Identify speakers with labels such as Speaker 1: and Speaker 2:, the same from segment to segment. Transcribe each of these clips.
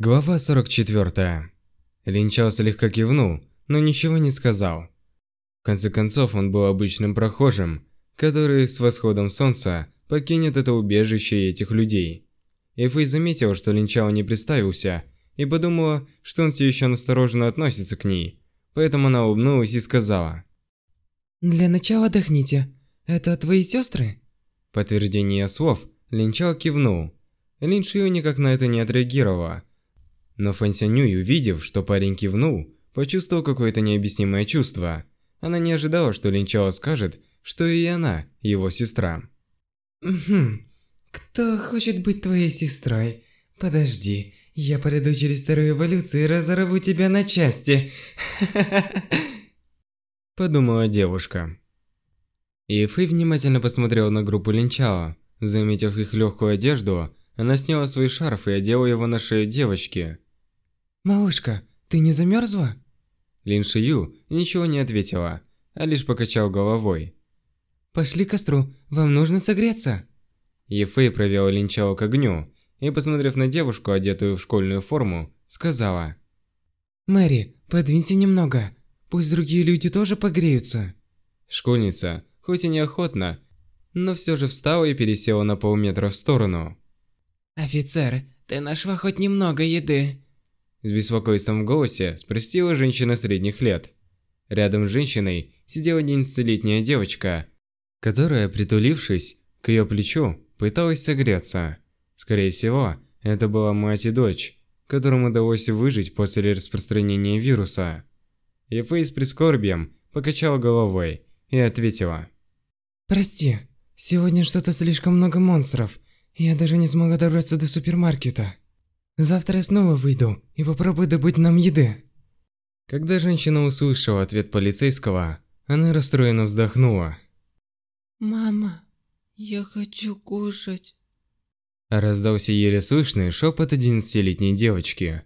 Speaker 1: Глава 44. Линчао слегка кивнул, но ничего не сказал. В конце концов, он был обычным прохожим, который с восходом солнца покинет это убежище этих людей. И Фэй заметила, что Линчао не представился, и подумала, что он все еще настороженно относится к ней. Поэтому она улыбнулась и сказала.
Speaker 2: «Для начала отдохните. Это твои сестры?»
Speaker 1: подтверждение слов, Линчао кивнул. Лин никак на это не отреагировала, но Фэн Сянюй, увидев, что парень кивнул, почувствовал какое-то необъяснимое чувство. Она не ожидала, что Линчао скажет, что и она его сестра.
Speaker 2: «Угу. Кто хочет быть твоей сестрой? Подожди, я пройду через вторую эволюцию и разорву тебя на части.
Speaker 1: Подумала девушка. И Фэй внимательно посмотрела на группу Линчао. Заметив их легкую одежду, она сняла свой шарф и одела его на шею девочки.
Speaker 2: «Малышка, ты не замерзла?»
Speaker 1: Лин Шию ничего не ответила, а лишь покачал головой.
Speaker 2: «Пошли к костру, вам нужно согреться!»
Speaker 1: Ефэй провела Линчао к огню и, посмотрев на девушку, одетую в школьную форму, сказала.
Speaker 2: «Мэри, подвинься немного, пусть другие люди тоже погреются».
Speaker 1: Школьница, хоть и неохотно, но все же встала и пересела на полметра в сторону.
Speaker 2: «Офицер, ты нашла хоть немного еды?»
Speaker 1: С беспокойством в голосе спросила женщина средних лет. Рядом с женщиной сидела одиннадцатилетняя девочка, которая, притулившись к ее плечу, пыталась согреться. Скорее всего, это была мать и дочь, которым удалось выжить после распространения вируса. Ефей с прискорбием покачала головой и ответила.
Speaker 2: «Прости, сегодня что-то слишком много монстров. Я даже не смогла добраться до супермаркета». Завтра я снова выйду и попробую добыть нам еды.
Speaker 1: Когда женщина услышала ответ полицейского, она расстроенно вздохнула.
Speaker 3: Мама, я хочу кушать.
Speaker 1: Раздался еле слышный шепот одиннадцатилетней девочки.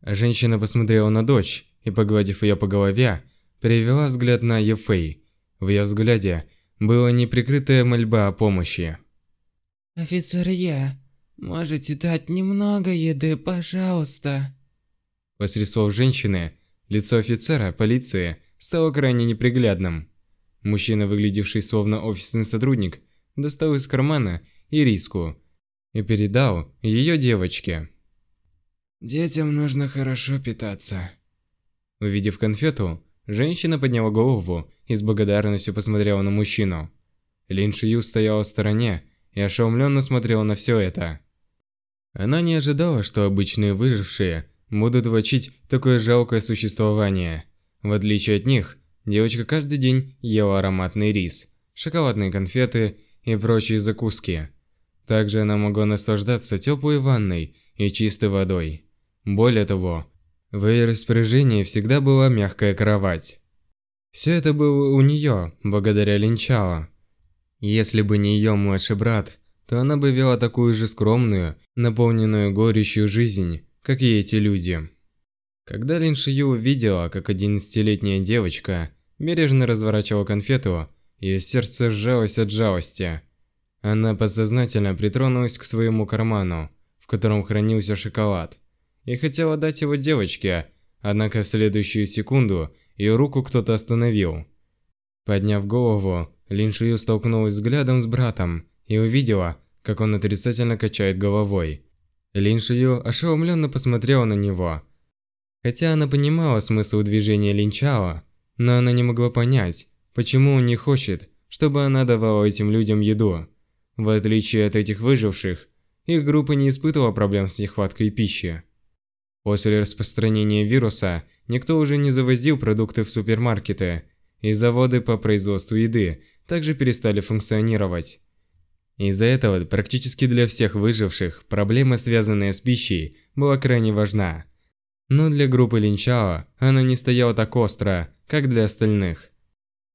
Speaker 1: Женщина посмотрела на дочь и, погладив ее по голове, перевела взгляд на Ефей. В ее взгляде была неприкрытая мольба о помощи.
Speaker 3: «Офицер Я, Можете дать немного еды, пожалуйста?
Speaker 1: После слов женщины, лицо офицера полиции стало крайне неприглядным. Мужчина, выглядевший словно офисный сотрудник, достал из кармана ириску и передал ее девочке.
Speaker 2: Детям нужно хорошо питаться.
Speaker 1: Увидев конфету, женщина подняла голову и с благодарностью посмотрела на мужчину. Лин Шию стояла в стороне и ошеломленно смотрела на все это. Она не ожидала, что обычные выжившие будут влачить такое жалкое существование. В отличие от них, девочка каждый день ела ароматный рис, шоколадные конфеты и прочие закуски. Также она могла наслаждаться теплой ванной и чистой водой. Более того, в ее распоряжении всегда была мягкая кровать. Все это было у нее, благодаря Линчао. Если бы не ее младший брат, то она бы вела такую же скромную, наполненную горечью жизнь, как и эти люди. Когда Лин Шию увидела, как одиннадцатилетняя девочка бережно разворачивала конфету, ее сердце сжалось от жалости. Она подсознательно притронулась к своему карману, в котором хранился шоколад, и хотела дать его девочке, однако в следующую секунду ее руку кто-то остановил. Подняв голову, Лин Шию столкнулась взглядом с братом и увидела, как он отрицательно качает головой. Лин Шию ошеломленно посмотрела на него. Хотя она понимала смысл движения Лин Чао, но она не могла понять, почему он не хочет, чтобы она давала этим людям еду. В отличие от этих выживших, их группа не испытывала проблем с нехваткой пищи. После распространения вируса никто уже не завозил продукты в супермаркеты, и заводы по производству еды также перестали функционировать. Из-за этого практически для всех выживших проблема, связанная с пищей, была крайне важна. Но для группы Линчао она не стояла так остро, как для остальных.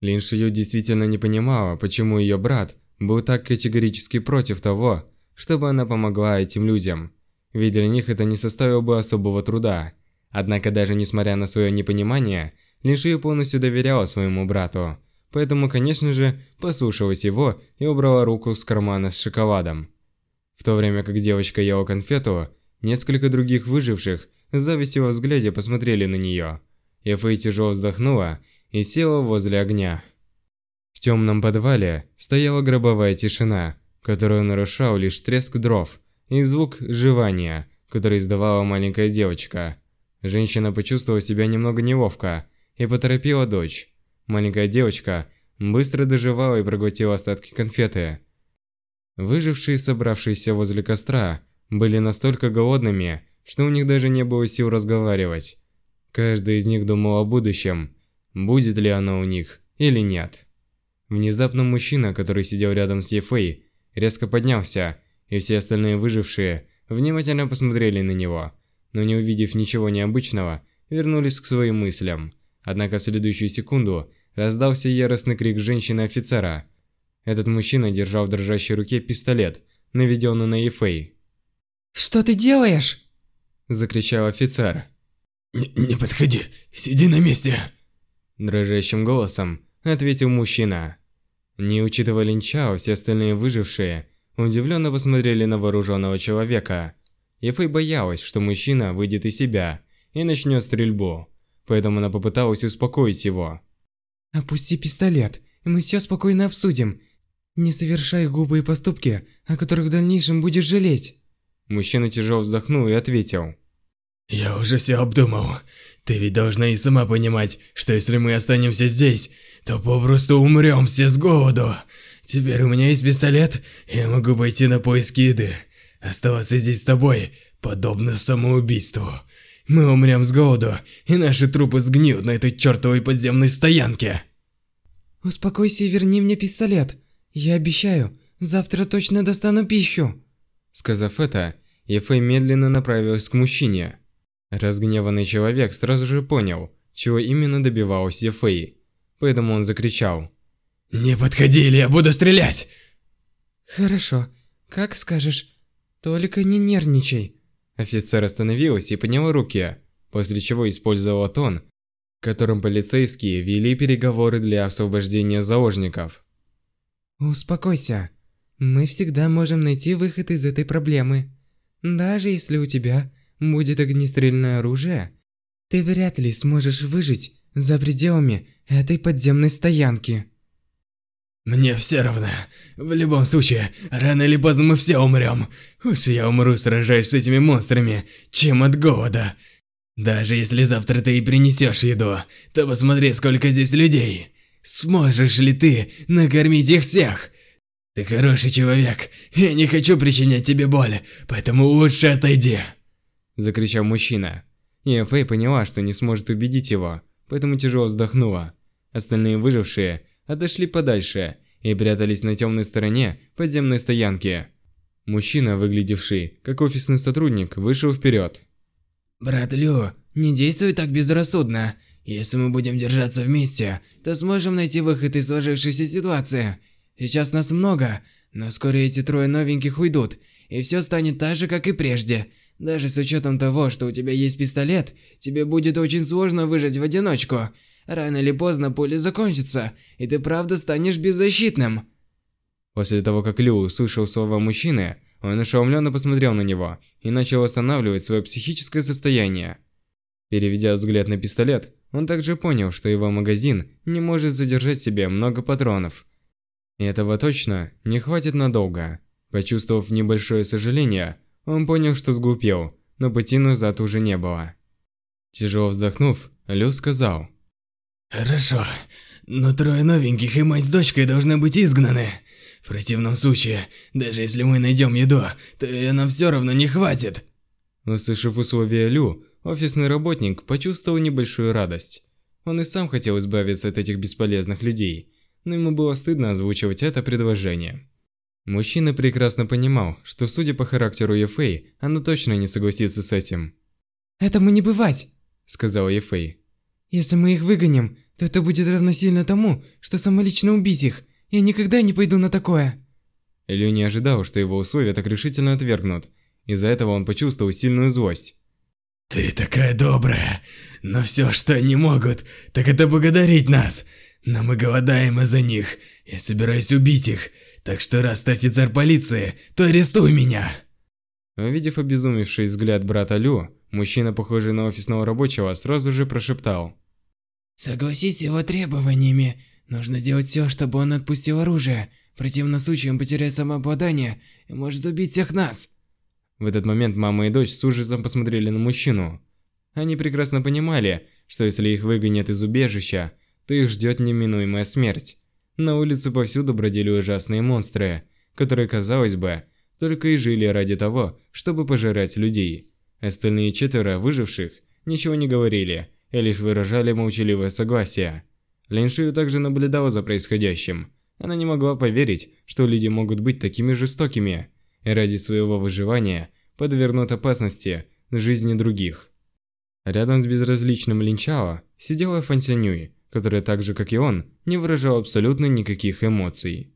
Speaker 1: Лин Шию действительно не понимала, почему ее брат был так категорически против того, чтобы она помогла этим людям. Ведь для них это не составило бы особого труда. Однако даже несмотря на свое непонимание, Лин Шию полностью доверяла своему брату поэтому, конечно же, послушалась его и убрала руку с кармана с шоколадом. В то время как девочка ела конфету, Несколько других выживших с завистью во взгляде посмотрели на нее. Ефэй тяжело вздохнула и села возле огня. В темном подвале стояла гробовая тишина, которую нарушал лишь треск дров и звук жевания, который издавала маленькая девочка. Женщина почувствовала себя немного неловко и поторопила дочь. Маленькая девочка быстро доживала и проглотила остатки конфеты. Выжившие, собравшиеся возле костра, были настолько голодными, что у них даже не было сил разговаривать. Каждый из них думал о будущем, будет ли оно у них или нет. Внезапно мужчина, который сидел рядом с Ефей, резко поднялся, и все остальные выжившие внимательно посмотрели на него, но не увидев ничего необычного, вернулись к своим мыслям. Однако в следующую секунду раздался яростный крик женщины-офицера – этот мужчина держал в дрожащей руке пистолет, наведенный на Ефей.
Speaker 2: «Что ты делаешь?»
Speaker 1: – закричал офицер.
Speaker 4: «Не, не подходи, сиди на месте!»
Speaker 1: Дрожащим голосом ответил мужчина. Не учитывая Линчао, все остальные выжившие удивленно посмотрели на вооруженного человека. Ефэй боялась, что мужчина выйдет из себя и начнет стрельбу, поэтому она попыталась успокоить его.
Speaker 2: «Опусти пистолет, и мы все спокойно обсудим. Не совершай глупые поступки, о которых в дальнейшем будешь жалеть.
Speaker 1: Мужчина тяжело вздохнул и ответил.
Speaker 4: Я уже все обдумал. Ты ведь должна и сама понимать, что если мы останемся здесь, то попросту умрем все с голоду. Теперь у меня есть пистолет, я могу пойти на поиски еды. Оставаться здесь с тобой подобно самоубийству. Мы умрем с голоду, и наши трупы сгниют на этой чертовой подземной стоянке.
Speaker 2: Успокойся и верни мне пистолет. «Я обещаю, завтра точно достану пищу!»
Speaker 1: Сказав это, Ефэй медленно направилась к мужчине. Разгневанный человек сразу же понял, чего именно добивалась Ефэй, поэтому он закричал.
Speaker 4: «Не подходи, или я буду стрелять!»
Speaker 2: «Хорошо, как скажешь, только не нервничай!»
Speaker 1: Офицер остановилась и подняла руки, после чего использовала тон, которым полицейские вели переговоры для освобождения заложников.
Speaker 2: Успокойся. Мы всегда можем найти выход из этой проблемы. Даже если у тебя будет огнестрельное оружие, ты вряд ли сможешь выжить за пределами этой подземной стоянки.
Speaker 4: Мне все равно. В любом случае, рано или поздно мы все умрем. Лучше я умру, сражаясь с этими монстрами, чем от голода. Даже если завтра ты и принесешь еду, то посмотри, сколько здесь людей. Сможешь ли ты накормить их всех? Ты хороший человек, я не хочу причинять тебе боль, поэтому лучше отойди.
Speaker 1: Закричал мужчина. И Фэй поняла, что не сможет убедить его, поэтому тяжело вздохнула. Остальные выжившие отошли подальше и прятались на темной стороне подземной стоянки. Мужчина, выглядевший как офисный сотрудник, вышел вперед.
Speaker 4: «Брат Лю, не действуй так безрассудно. Если мы будем держаться вместе, то сможем найти выход из сложившейся ситуации. Сейчас нас много, но вскоре эти трое новеньких уйдут, и все станет так же, как и прежде. Даже с учетом того, что у тебя есть пистолет, тебе будет очень сложно выжить в одиночку. Рано или поздно пуля закончится, и ты правда станешь беззащитным.
Speaker 1: После того, как Лю услышал слова мужчины, он ошеломленно посмотрел на него и начал восстанавливать свое психическое состояние. Переведя взгляд на пистолет, он также понял, что его магазин не может задержать себе много патронов. И этого точно не хватит надолго. Почувствовав небольшое сожаление, он понял, что сглупил, но пути назад уже не было. Тяжело вздохнув, Лю сказал.
Speaker 4: «Хорошо, но трое новеньких и мать с дочкой должны быть изгнаны. В противном случае, даже если мы найдем еду, то ее нам все равно не хватит».
Speaker 1: Услышав условия Лю, Офисный работник почувствовал небольшую радость. Он и сам хотел избавиться от этих бесполезных людей, но ему было стыдно озвучивать это предложение. Мужчина прекрасно понимал, что судя по характеру Ефэй, она точно не согласится с этим.
Speaker 2: «Этому не бывать», —
Speaker 1: сказала Ефэй.
Speaker 2: «Если мы их выгоним, это будет равносильно тому, что самолично убить их. Я никогда не пойду на такое».
Speaker 1: Лю не ожидал, что его условия так решительно отвергнут. Из-за этого он почувствовал сильную злость.
Speaker 4: Ты такая добрая, но все, что они могут, так это благодарить нас. Но мы голодаем из-за них. Я собираюсь убить их, так что раз ты офицер полиции, то арестуй меня.
Speaker 1: Увидев обезумевший взгляд брата Лю, мужчина, похожий на офисного рабочего, сразу же прошептал.
Speaker 4: «Согласись с его требованиями. Нужно сделать все, чтобы он отпустил оружие. В противном случае он потеряет самообладание и может убить всех нас».
Speaker 1: В этот момент мама и дочь с ужасом посмотрели на мужчину. Они прекрасно понимали, что если их выгонят из убежища, то их ждет неминуемая смерть. На улице повсюду бродили ужасные монстры, которые, казалось бы, только и жили ради того, чтобы пожирать людей. Остальные четверо выживших ничего не говорили и лишь выражали молчаливое согласие. Линшию также наблюдала за происходящим. Она не могла поверить, что люди могут быть такими жестокими и ради своего выживания подвернут опасности жизни других. Рядом с безразличным Линчао сидела Фан Сянюй, которая так же, как и он, не выражала абсолютно никаких эмоций.